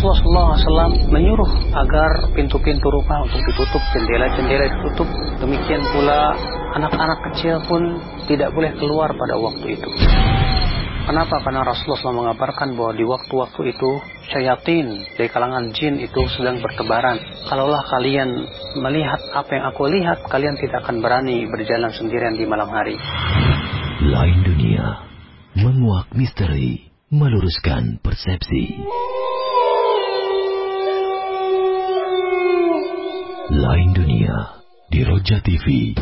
Rasulullah SAW menyuruh agar pintu-pintu rumah untuk ditutup, jendela-jendela ditutup. Demikian pula anak-anak kecil pun tidak boleh keluar pada waktu itu. Kenapa? Karena Rasulullah SAW mengabarkan bahwa di waktu-waktu itu syaitan dari kalangan jin itu sedang bertebaran. Kalaulah kalian melihat apa yang aku lihat, kalian tidak akan berani berjalan sendirian di malam hari. Lain dunia, menguak misteri, meluruskan persepsi. Lain dunia di Roja TV.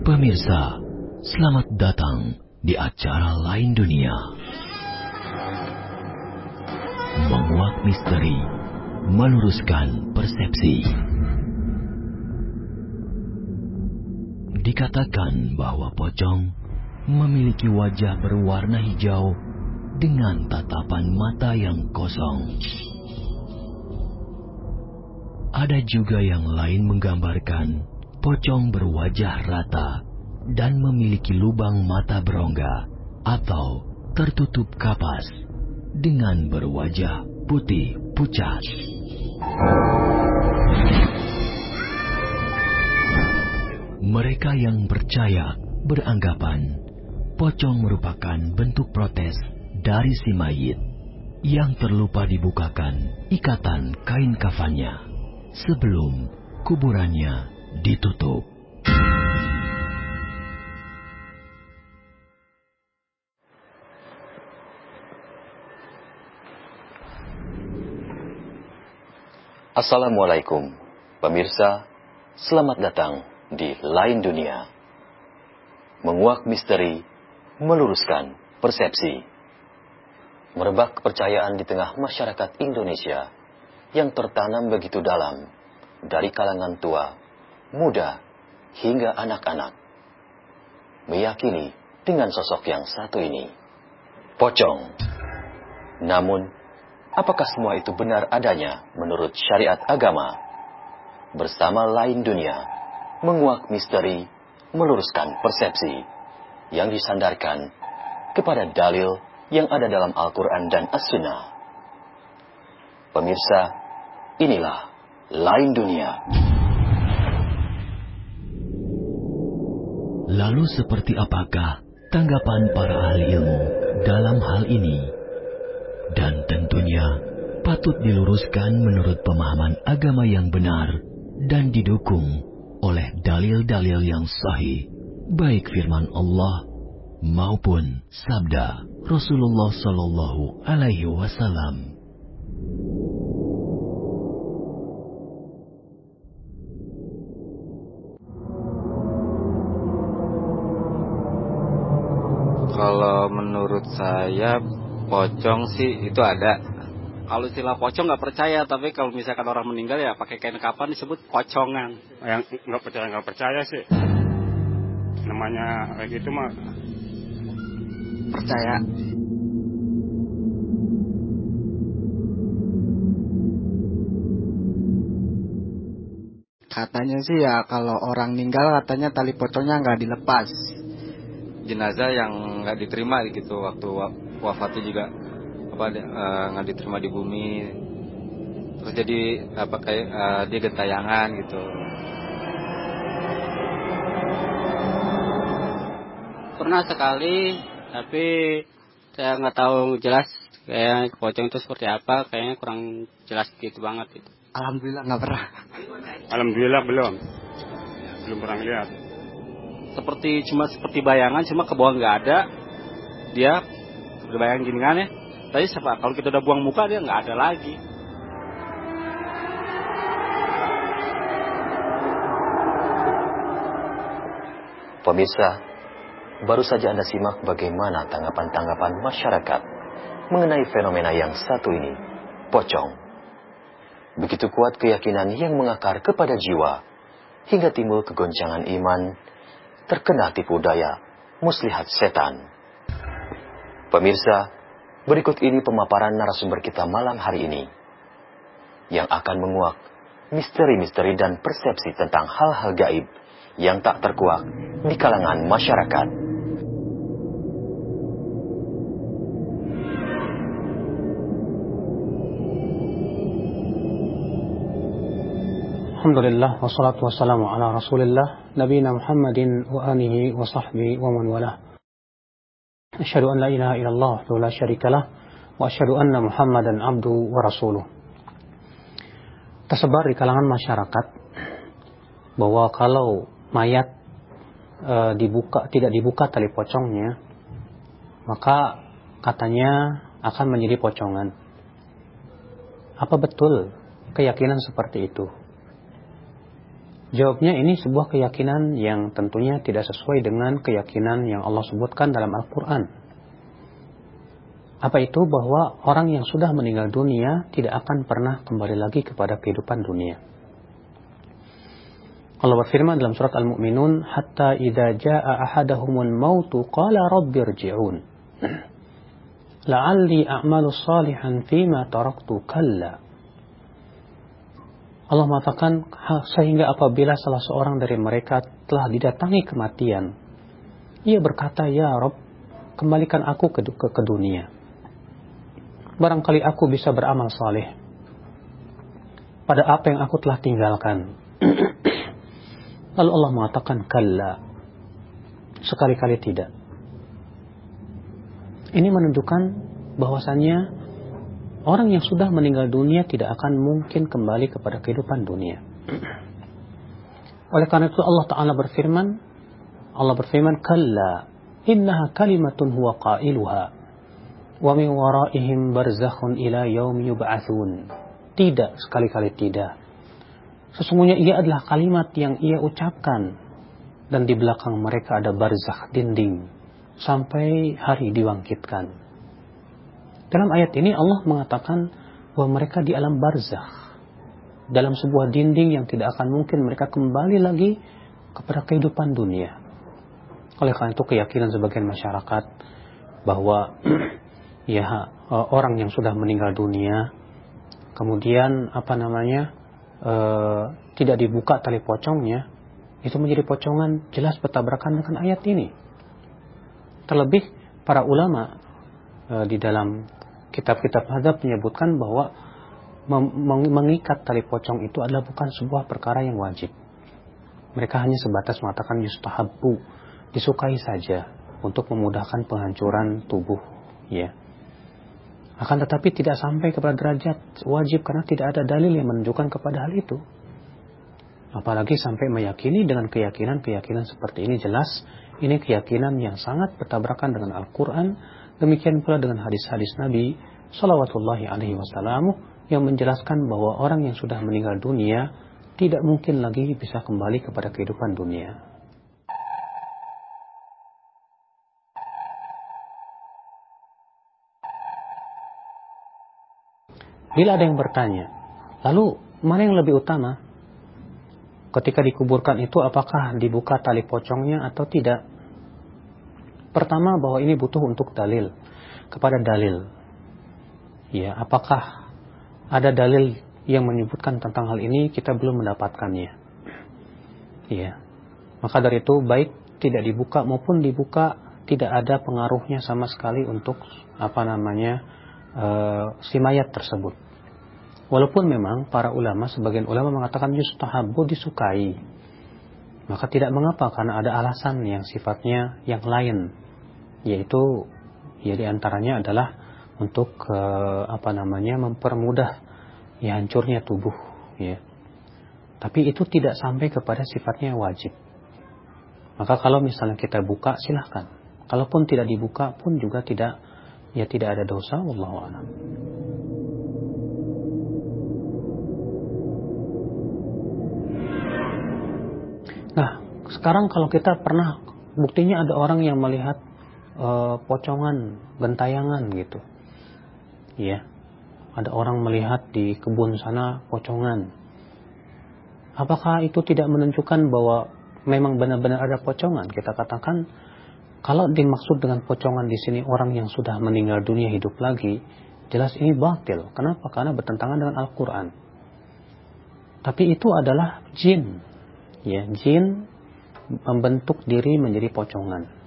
Pemirsa, selamat datang di acara lain dunia. Menguak misteri, meluruskan persepsi. Dikatakan bahwa pocong memiliki wajah berwarna hijau dengan tatapan mata yang kosong. Ada juga yang lain menggambarkan pocong berwajah rata dan memiliki lubang mata berongga atau tertutup kapas dengan berwajah putih pucat. Mereka yang percaya beranggapan pocong merupakan bentuk protes dari si mayit yang terlupa dibukakan ikatan kain kafannya sebelum kuburannya ditutup. Assalamualaikum, pemirsa. Selamat datang di Lain Dunia. Menguak misteri, meluruskan persepsi. Merebak kepercayaan di tengah masyarakat Indonesia yang tertanam begitu dalam dari kalangan tua, muda, hingga anak-anak. Meyakini dengan sosok yang satu ini. Pocong. Namun, apakah semua itu benar adanya menurut syariat agama? Bersama lain dunia, menguak misteri, meluruskan persepsi yang disandarkan kepada dalil yang ada dalam Al-Quran dan As-Sunnah. Pemirsa, inilah lain dunia. Lalu seperti apakah tanggapan para ahli ilmu dalam hal ini? Dan tentunya patut diluruskan menurut pemahaman agama yang benar dan didukung oleh dalil-dalil yang sahih, baik firman Allah maupun sabda Rasulullah Sallallahu Alaihi Wasallam. Kalau menurut saya pocong sih itu ada. Kalau istilah pocong nggak percaya, tapi kalau misalkan orang meninggal ya pakai kain kapan disebut pocongan. Yang nggak percaya nggak percaya sih. Namanya kayak gitu mah Percaya. Katanya sih ya kalau orang meninggal katanya tali pocongnya nggak dilepas. Jenazah yang nggak diterima gitu waktu wa- wafatnya juga apa eh, nggak diterima di bumi. Terus jadi apa kayak eh, dia gentayangan gitu. Pernah sekali, tapi saya nggak tahu jelas kayak pocong itu seperti apa, kayaknya kurang jelas gitu banget gitu. Alhamdulillah nggak pernah. alhamdulillah belum. Belum pernah lihat. Seperti cuma seperti bayangan, cuma ke bawah nggak ada. Dia seperti bayangan gini kan ya. Tapi siapa? Kalau kita udah buang muka dia nggak ada lagi. Pemirsa, baru saja Anda simak bagaimana tanggapan-tanggapan masyarakat mengenai fenomena yang satu ini, pocong. Begitu kuat keyakinan yang mengakar kepada jiwa, hingga timbul kegoncangan iman, terkena tipu daya muslihat setan. Pemirsa, berikut ini pemaparan narasumber kita malam hari ini yang akan menguak misteri-misteri dan persepsi tentang hal-hal gaib yang tak terkuak di kalangan masyarakat. Alhamdulillah wassalatu wassalamu ala Rasulillah nabiyina Muhammadin wa alihi wa sahbihi wa man walah. An la ilaha illallah wa la syarika lah wa asyhadu anna Muhammadan abdu wa rasuluh. Tersebar di kalangan masyarakat bahwa kalau mayat e, dibuka tidak dibuka tali pocongnya maka katanya akan menjadi pocongan. Apa betul keyakinan seperti itu? Jawabnya ini sebuah keyakinan yang tentunya tidak sesuai dengan keyakinan yang Allah sebutkan dalam Al-Quran. Apa itu? Bahwa orang yang sudah meninggal dunia tidak akan pernah kembali lagi kepada kehidupan dunia. Allah berfirman dalam surat Al-Mu'minun, Hatta idha ja'a ahadahumun mautu qala rabbirji'un. La'alli a'malu salihan fima taraktu kalla. Allah mengatakan sehingga apabila salah seorang dari mereka telah didatangi kematian, ia berkata, Ya Rob, kembalikan aku ke, ke, ke dunia. Barangkali aku bisa beramal saleh pada apa yang aku telah tinggalkan. Lalu Allah mengatakan, Kalla. Sekali-kali tidak. Ini menunjukkan bahwasannya Orang yang sudah meninggal dunia tidak akan mungkin kembali kepada kehidupan dunia. Oleh karena itu Allah Ta'ala berfirman, Allah berfirman, Kalla, innaha kalimatun huwa qailuha, wa min waraihim barzakhun ila yaum yub'athun. Tidak, sekali-kali tidak. Sesungguhnya ia adalah kalimat yang ia ucapkan, dan di belakang mereka ada barzakh dinding, sampai hari dibangkitkan. Dalam ayat ini Allah mengatakan bahwa mereka di alam barzakh. Dalam sebuah dinding yang tidak akan mungkin mereka kembali lagi kepada kehidupan dunia. Oleh karena itu keyakinan sebagian masyarakat bahwa ya orang yang sudah meninggal dunia kemudian apa namanya e, tidak dibuka tali pocongnya itu menjadi pocongan jelas bertabrakan dengan ayat ini. Terlebih para ulama e, di dalam kitab-kitab hadap menyebutkan bahwa mengikat tali pocong itu adalah bukan sebuah perkara yang wajib. Mereka hanya sebatas mengatakan yustahabu, disukai saja untuk memudahkan penghancuran tubuh, ya. Akan tetapi tidak sampai kepada derajat wajib karena tidak ada dalil yang menunjukkan kepada hal itu. Apalagi sampai meyakini dengan keyakinan-keyakinan seperti ini jelas ini keyakinan yang sangat bertabrakan dengan Al-Quran Demikian pula dengan hadis-hadis Nabi Salawatullahi alaihi wasallam yang menjelaskan bahwa orang yang sudah meninggal dunia tidak mungkin lagi bisa kembali kepada kehidupan dunia. Bila ada yang bertanya, lalu mana yang lebih utama? Ketika dikuburkan itu apakah dibuka tali pocongnya atau tidak? Pertama bahwa ini butuh untuk dalil kepada dalil. Ya, apakah ada dalil yang menyebutkan tentang hal ini kita belum mendapatkannya. Ya. Maka dari itu baik tidak dibuka maupun dibuka tidak ada pengaruhnya sama sekali untuk apa namanya e, si mayat tersebut. Walaupun memang para ulama sebagian ulama mengatakan yustahabu disukai. Maka tidak mengapa karena ada alasan yang sifatnya yang lain yaitu ya di antaranya adalah untuk uh, apa namanya mempermudah ya hancurnya tubuh ya. Tapi itu tidak sampai kepada sifatnya wajib. Maka kalau misalnya kita buka silahkan. Kalaupun tidak dibuka pun juga tidak ya tidak ada dosa a'lam. Nah, sekarang kalau kita pernah buktinya ada orang yang melihat uh, pocongan, gentayangan gitu. Ya. Ada orang melihat di kebun sana pocongan. Apakah itu tidak menunjukkan bahwa memang benar-benar ada pocongan, kita katakan kalau dimaksud dengan pocongan di sini orang yang sudah meninggal dunia hidup lagi, jelas ini batil. Kenapa? Karena bertentangan dengan Al-Quran. Tapi itu adalah jin. Ya, jin membentuk diri menjadi pocongan.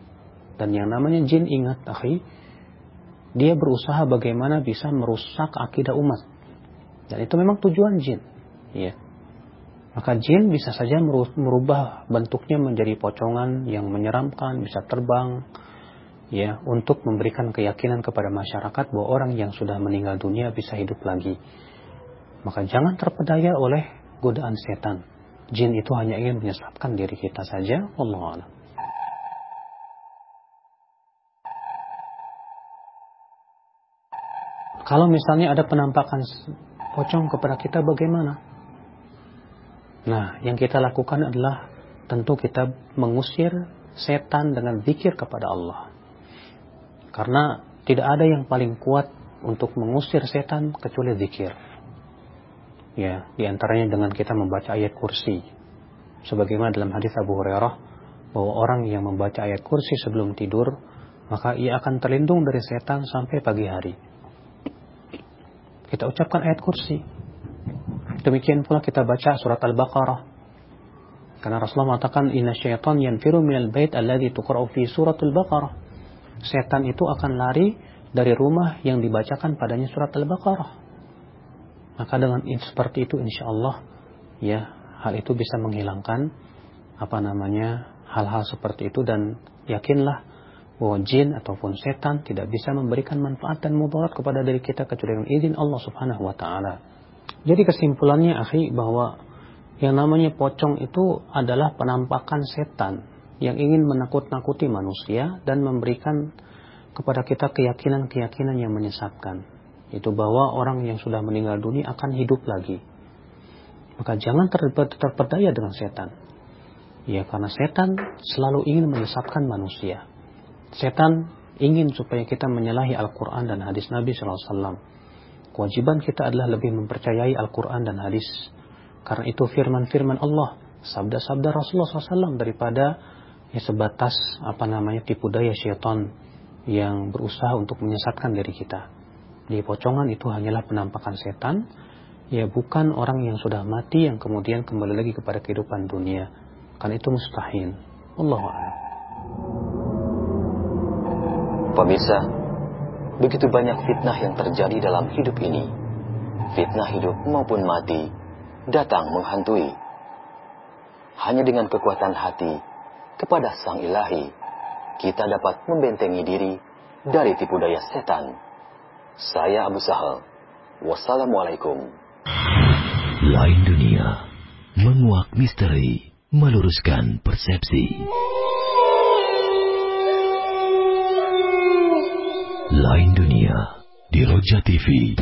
Dan yang namanya jin ingat, akhi, dia berusaha bagaimana bisa merusak akidah umat. Dan itu memang tujuan jin. Ya. Maka jin bisa saja merubah bentuknya menjadi pocongan yang menyeramkan, bisa terbang, ya, untuk memberikan keyakinan kepada masyarakat bahwa orang yang sudah meninggal dunia bisa hidup lagi. Maka jangan terpedaya oleh godaan setan. Jin itu hanya ingin menyesatkan diri kita saja. Allah Kalau misalnya ada penampakan pocong kepada kita bagaimana? Nah, yang kita lakukan adalah tentu kita mengusir setan dengan zikir kepada Allah. Karena tidak ada yang paling kuat untuk mengusir setan kecuali zikir. Ya, di antaranya dengan kita membaca ayat kursi. Sebagaimana dalam hadis Abu Hurairah bahwa orang yang membaca ayat kursi sebelum tidur, maka ia akan terlindung dari setan sampai pagi hari. Kita ucapkan ayat kursi, Demikian pula kita baca surat Al-Baqarah. Karena Rasulullah mengatakan inna syaitan yanfiru minal bait alladhi tuqra'u fi surat Al-Baqarah. Setan itu akan lari dari rumah yang dibacakan padanya surat Al-Baqarah. Maka dengan seperti itu insya Allah ya hal itu bisa menghilangkan apa namanya hal-hal seperti itu dan yakinlah bahwa jin ataupun setan tidak bisa memberikan manfaat dan mudarat kepada diri kita kecuali dengan izin Allah Subhanahu wa taala. Jadi kesimpulannya akhi bahwa yang namanya pocong itu adalah penampakan setan yang ingin menakut-nakuti manusia dan memberikan kepada kita keyakinan-keyakinan yang menyesatkan. Itu bahwa orang yang sudah meninggal dunia akan hidup lagi. Maka jangan terperdaya dengan setan. Ya karena setan selalu ingin menyesatkan manusia. Setan ingin supaya kita menyalahi Al-Quran dan hadis Nabi SAW Kewajiban kita adalah lebih mempercayai Al-Quran dan hadis. Karena itu firman-firman Allah, sabda-sabda Rasulullah SAW daripada ya sebatas apa namanya tipu daya syaitan yang berusaha untuk menyesatkan diri kita. Di pocongan itu hanyalah penampakan setan, ya bukan orang yang sudah mati yang kemudian kembali lagi kepada kehidupan dunia. Karena itu mustahil. Allah Pemirsa, begitu banyak fitnah yang terjadi dalam hidup ini. Fitnah hidup maupun mati datang menghantui. Hanya dengan kekuatan hati kepada Sang Ilahi, kita dapat membentengi diri dari tipu daya setan. Saya Abu Sahal. Wassalamualaikum. Lain dunia, menguak misteri, meluruskan persepsi. Lain Dunia di Roja TV.